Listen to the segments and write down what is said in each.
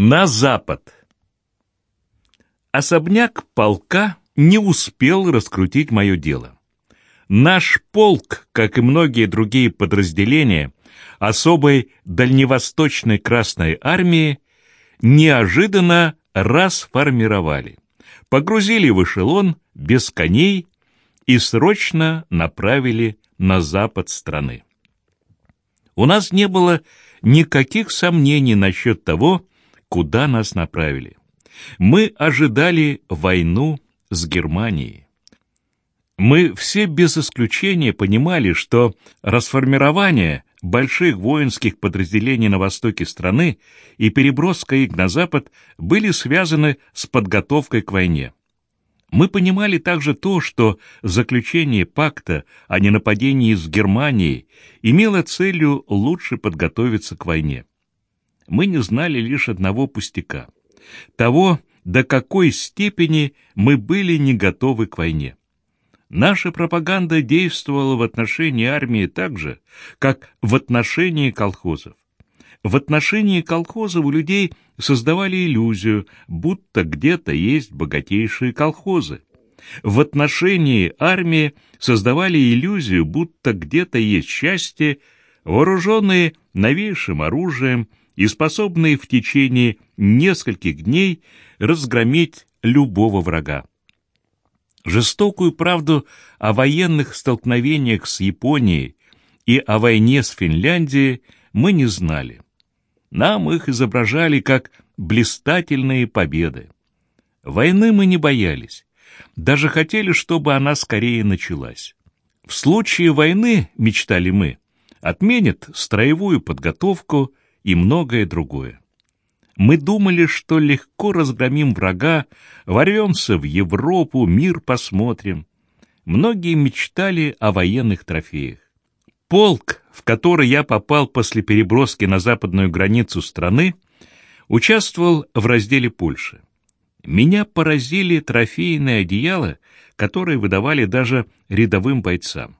На запад. Особняк полка не успел раскрутить мое дело. Наш полк, как и многие другие подразделения особой дальневосточной Красной Армии, неожиданно расформировали, погрузили в эшелон без коней и срочно направили на запад страны. У нас не было никаких сомнений насчет того, куда нас направили. Мы ожидали войну с Германией. Мы все без исключения понимали, что расформирование больших воинских подразделений на востоке страны и переброска их на запад были связаны с подготовкой к войне. Мы понимали также то, что заключение пакта о ненападении с Германией имело целью лучше подготовиться к войне. Мы не знали лишь одного пустяка — того, до какой степени мы были не готовы к войне. Наша пропаганда действовала в отношении армии так же, как в отношении колхозов. В отношении колхозов у людей создавали иллюзию, будто где-то есть богатейшие колхозы. В отношении армии создавали иллюзию, будто где-то есть счастье, вооруженные новейшим оружием и способные в течение нескольких дней разгромить любого врага. Жестокую правду о военных столкновениях с Японией и о войне с Финляндией мы не знали. Нам их изображали как блистательные победы. Войны мы не боялись, даже хотели, чтобы она скорее началась. В случае войны, мечтали мы, отменят строевую подготовку и многое другое. Мы думали, что легко разгромим врага, ворвемся в Европу, мир посмотрим. Многие мечтали о военных трофеях. Полк, в который я попал после переброски на западную границу страны, участвовал в разделе Польши. Меня поразили трофейные одеяла, которые выдавали даже рядовым бойцам.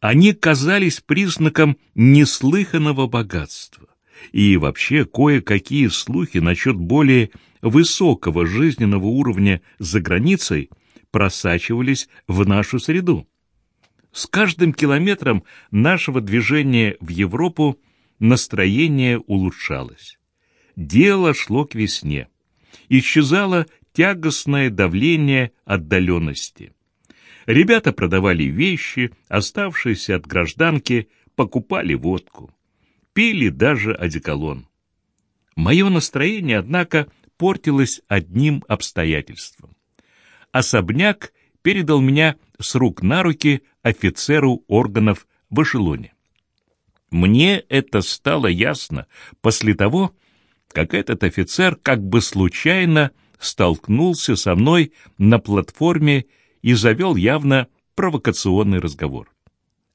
Они казались признаком неслыханного богатства и вообще кое-какие слухи насчет более высокого жизненного уровня за границей просачивались в нашу среду. С каждым километром нашего движения в Европу настроение улучшалось. Дело шло к весне. Исчезало тягостное давление отдаленности. Ребята продавали вещи, оставшиеся от гражданки, покупали водку пили даже одеколон. Мое настроение, однако, портилось одним обстоятельством. Особняк передал меня с рук на руки офицеру органов в эшелоне. Мне это стало ясно после того, как этот офицер как бы случайно столкнулся со мной на платформе и завел явно провокационный разговор.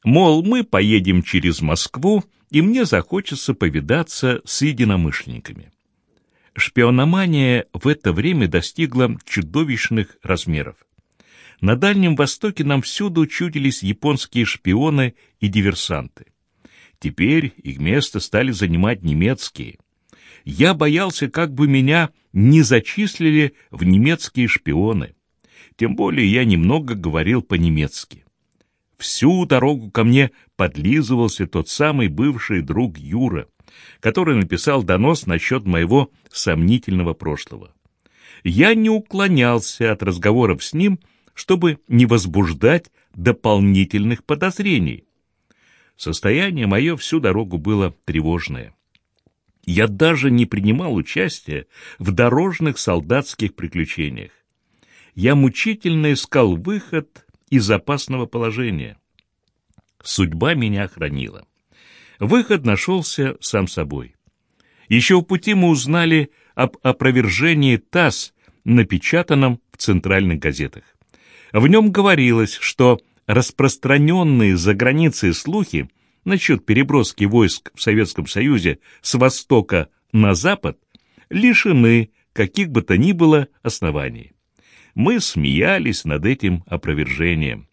Мол, мы поедем через Москву, и мне захочется повидаться с единомышленниками. Шпиономания в это время достигла чудовищных размеров. На Дальнем Востоке нам всюду чудились японские шпионы и диверсанты. Теперь их место стали занимать немецкие. Я боялся, как бы меня не зачислили в немецкие шпионы. Тем более я немного говорил по-немецки. Всю дорогу ко мне подлизывался тот самый бывший друг Юра, который написал донос насчет моего сомнительного прошлого. Я не уклонялся от разговоров с ним, чтобы не возбуждать дополнительных подозрений. Состояние мое всю дорогу было тревожное. Я даже не принимал участия в дорожных солдатских приключениях. Я мучительно искал выход из опасного положения. Судьба меня хранила. Выход нашелся сам собой. Еще в пути мы узнали об опровержении ТАСС, напечатанном в центральных газетах. В нем говорилось, что распространенные за границей слухи насчет переброски войск в Советском Союзе с востока на запад лишены каких бы то ни было оснований. Мы смеялись над этим опровержением.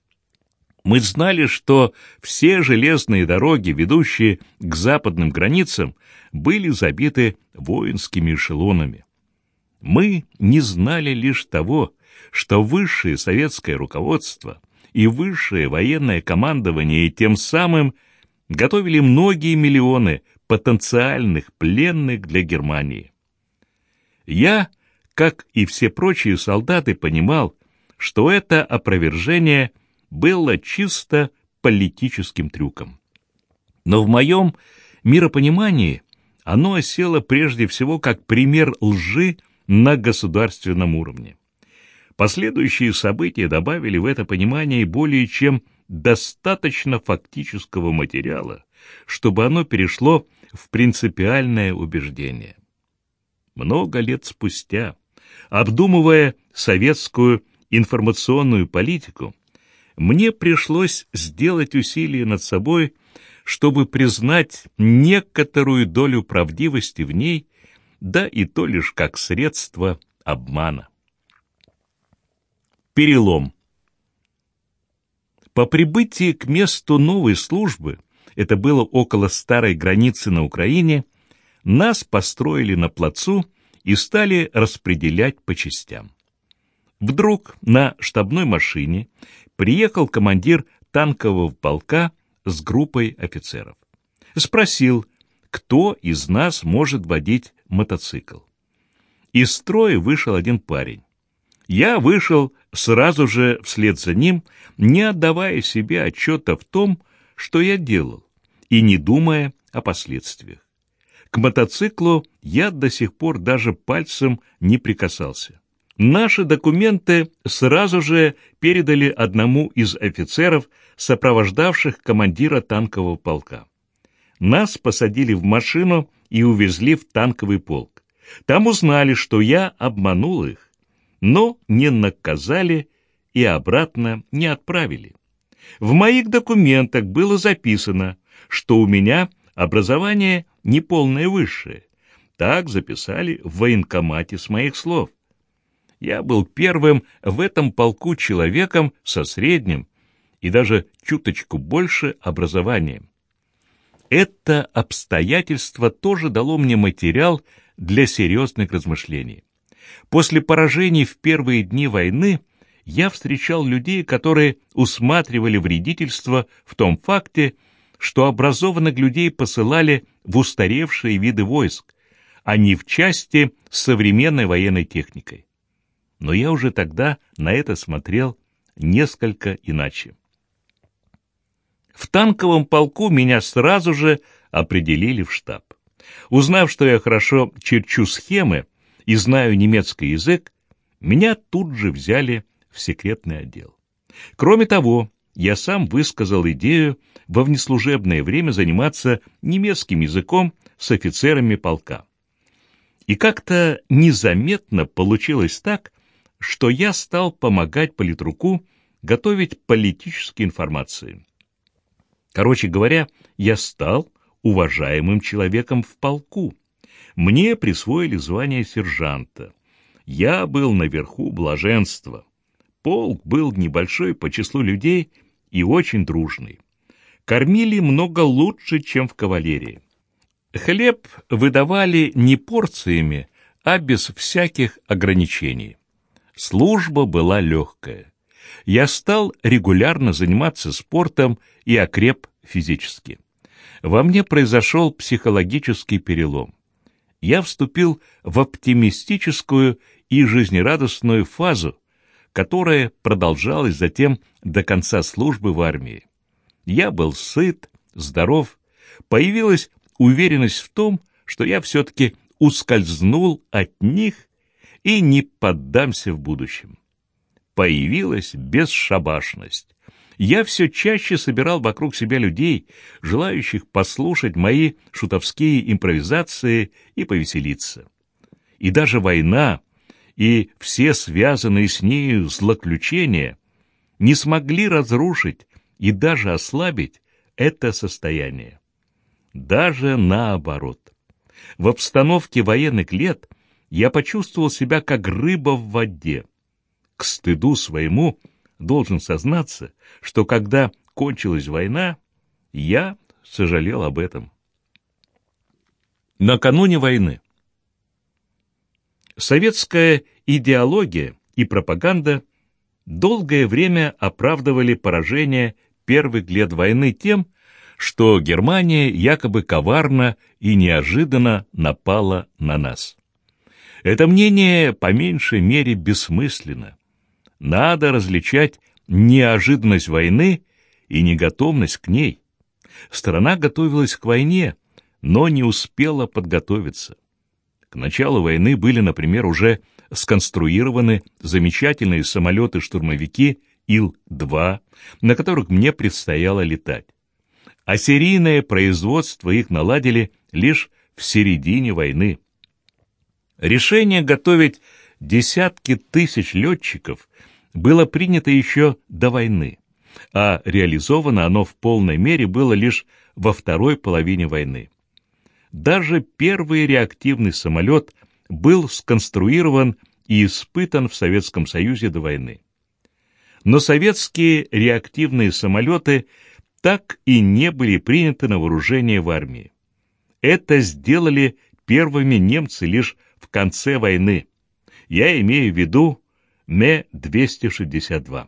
Мы знали, что все железные дороги, ведущие к западным границам, были забиты воинскими эшелонами. Мы не знали лишь того, что высшее советское руководство и высшее военное командование тем самым готовили многие миллионы потенциальных пленных для Германии. Я, как и все прочие солдаты, понимал, что это опровержение было чисто политическим трюком. Но в моем миропонимании оно осело прежде всего как пример лжи на государственном уровне. Последующие события добавили в это понимание более чем достаточно фактического материала, чтобы оно перешло в принципиальное убеждение. Много лет спустя, обдумывая советскую информационную политику, мне пришлось сделать усилие над собой, чтобы признать некоторую долю правдивости в ней, да и то лишь как средство обмана. Перелом. По прибытии к месту новой службы, это было около старой границы на Украине, нас построили на плацу и стали распределять по частям. Вдруг на штабной машине приехал командир танкового полка с группой офицеров. Спросил, кто из нас может водить мотоцикл. Из строя вышел один парень. Я вышел сразу же вслед за ним, не отдавая себе отчета в том, что я делал, и не думая о последствиях. К мотоциклу я до сих пор даже пальцем не прикасался. Наши документы сразу же передали одному из офицеров, сопровождавших командира танкового полка. Нас посадили в машину и увезли в танковый полк. Там узнали, что я обманул их но не наказали и обратно не отправили. В моих документах было записано, что у меня образование неполное высшее. Так записали в военкомате с моих слов. Я был первым в этом полку человеком со средним и даже чуточку больше образованием. Это обстоятельство тоже дало мне материал для серьезных размышлений. После поражений в первые дни войны я встречал людей, которые усматривали вредительство в том факте, что образованных людей посылали в устаревшие виды войск, а не в части с современной военной техникой. Но я уже тогда на это смотрел несколько иначе. В танковом полку меня сразу же определили в штаб. Узнав, что я хорошо черчу схемы, и знаю немецкий язык, меня тут же взяли в секретный отдел. Кроме того, я сам высказал идею во внеслужебное время заниматься немецким языком с офицерами полка. И как-то незаметно получилось так, что я стал помогать политруку готовить политические информации. Короче говоря, я стал уважаемым человеком в полку. Мне присвоили звание сержанта. Я был наверху блаженства. Полк был небольшой по числу людей и очень дружный. Кормили много лучше, чем в кавалерии. Хлеб выдавали не порциями, а без всяких ограничений. Служба была легкая. Я стал регулярно заниматься спортом и окреп физически. Во мне произошел психологический перелом я вступил в оптимистическую и жизнерадостную фазу, которая продолжалась затем до конца службы в армии. Я был сыт, здоров, появилась уверенность в том, что я все-таки ускользнул от них и не поддамся в будущем. Появилась бесшабашность я все чаще собирал вокруг себя людей, желающих послушать мои шутовские импровизации и повеселиться. И даже война и все связанные с нею злоключения не смогли разрушить и даже ослабить это состояние. Даже наоборот. В обстановке военных лет я почувствовал себя как рыба в воде. К стыду своему должен сознаться, что когда кончилась война, я сожалел об этом. Накануне войны. Советская идеология и пропаганда долгое время оправдывали поражение первых лет войны тем, что Германия якобы коварно и неожиданно напала на нас. Это мнение по меньшей мере бессмысленно. Надо различать неожиданность войны и неготовность к ней. Страна готовилась к войне, но не успела подготовиться. К началу войны были, например, уже сконструированы замечательные самолеты-штурмовики Ил-2, на которых мне предстояло летать. А серийное производство их наладили лишь в середине войны. Решение готовить десятки тысяч летчиков было принято еще до войны а реализовано оно в полной мере было лишь во второй половине войны. Даже первый реактивный самолет был сконструирован и испытан в Советском Союзе до войны. Но советские реактивные самолеты так и не были приняты на вооружение в армии. Это сделали первыми немцы лишь в конце войны. Я имею в виду Ме-262.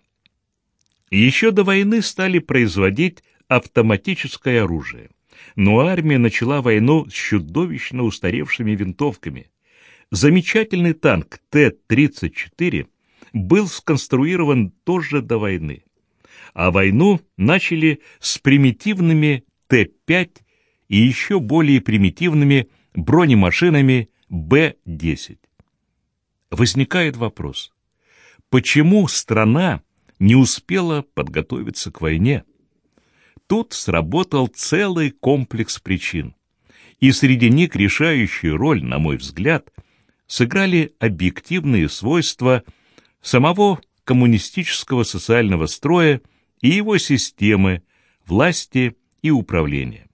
Еще до войны стали производить автоматическое оружие, но армия начала войну с чудовищно устаревшими винтовками. Замечательный танк Т-34 был сконструирован тоже до войны, а войну начали с примитивными Т-5 и еще более примитивными бронемашинами Б-10. Возникает вопрос, почему страна не успела подготовиться к войне. Тут сработал целый комплекс причин, и среди них решающую роль, на мой взгляд, сыграли объективные свойства самого коммунистического социального строя и его системы власти и управления.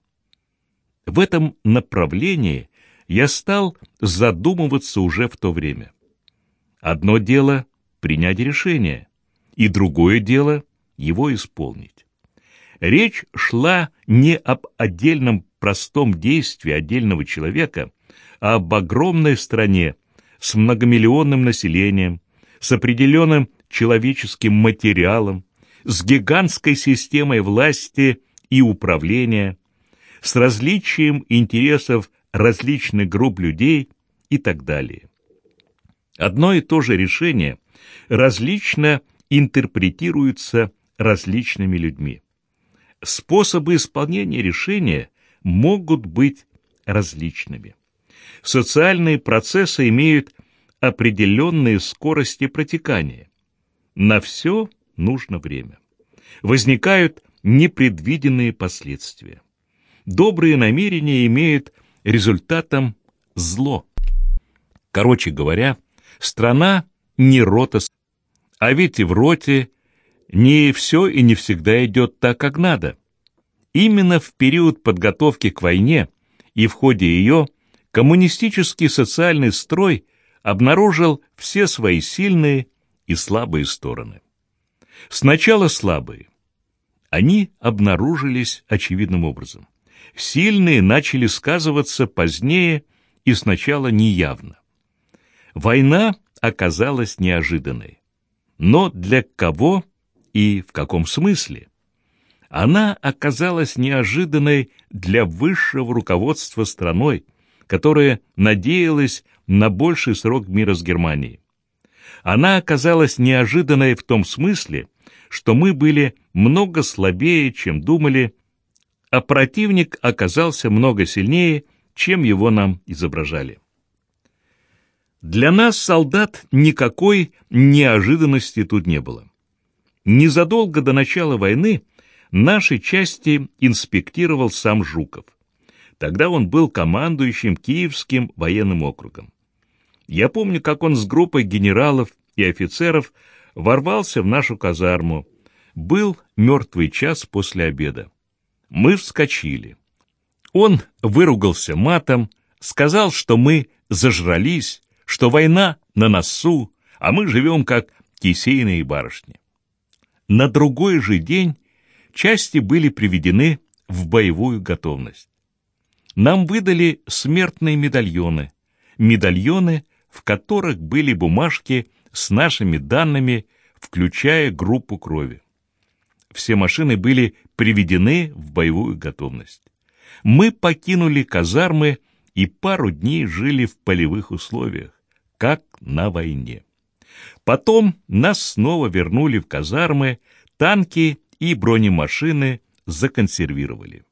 В этом направлении я стал задумываться уже в то время. Одно дело — принять решение, и другое дело — его исполнить. Речь шла не об отдельном простом действии отдельного человека, а об огромной стране с многомиллионным населением, с определенным человеческим материалом, с гигантской системой власти и управления, с различием интересов различных групп людей и так далее. Одно и то же решение различно интерпретируются различными людьми. Способы исполнения решения могут быть различными. Социальные процессы имеют определенные скорости протекания. На все нужно время. Возникают непредвиденные последствия. Добрые намерения имеют результатом зло. Короче говоря, страна не рота а ведь и в роте не все и не всегда идет так, как надо. Именно в период подготовки к войне и в ходе ее коммунистический социальный строй обнаружил все свои сильные и слабые стороны. Сначала слабые. Они обнаружились очевидным образом. Сильные начали сказываться позднее и сначала неявно. Война оказалась неожиданной. Но для кого и в каком смысле? Она оказалась неожиданной для высшего руководства страной, которая надеялась на больший срок мира с Германией. Она оказалась неожиданной в том смысле, что мы были много слабее, чем думали, а противник оказался много сильнее, чем его нам изображали. Для нас, солдат, никакой неожиданности тут не было. Незадолго до начала войны наши части инспектировал сам Жуков. Тогда он был командующим Киевским военным округом. Я помню, как он с группой генералов и офицеров ворвался в нашу казарму. Был мертвый час после обеда. Мы вскочили. Он выругался матом, сказал, что мы зажрались, что война на носу, а мы живем как кисейные барышни. На другой же день части были приведены в боевую готовность. Нам выдали смертные медальоны, медальоны, в которых были бумажки с нашими данными, включая группу крови. Все машины были приведены в боевую готовность. Мы покинули казармы и пару дней жили в полевых условиях, как на войне. Потом нас снова вернули в казармы, танки и бронемашины законсервировали.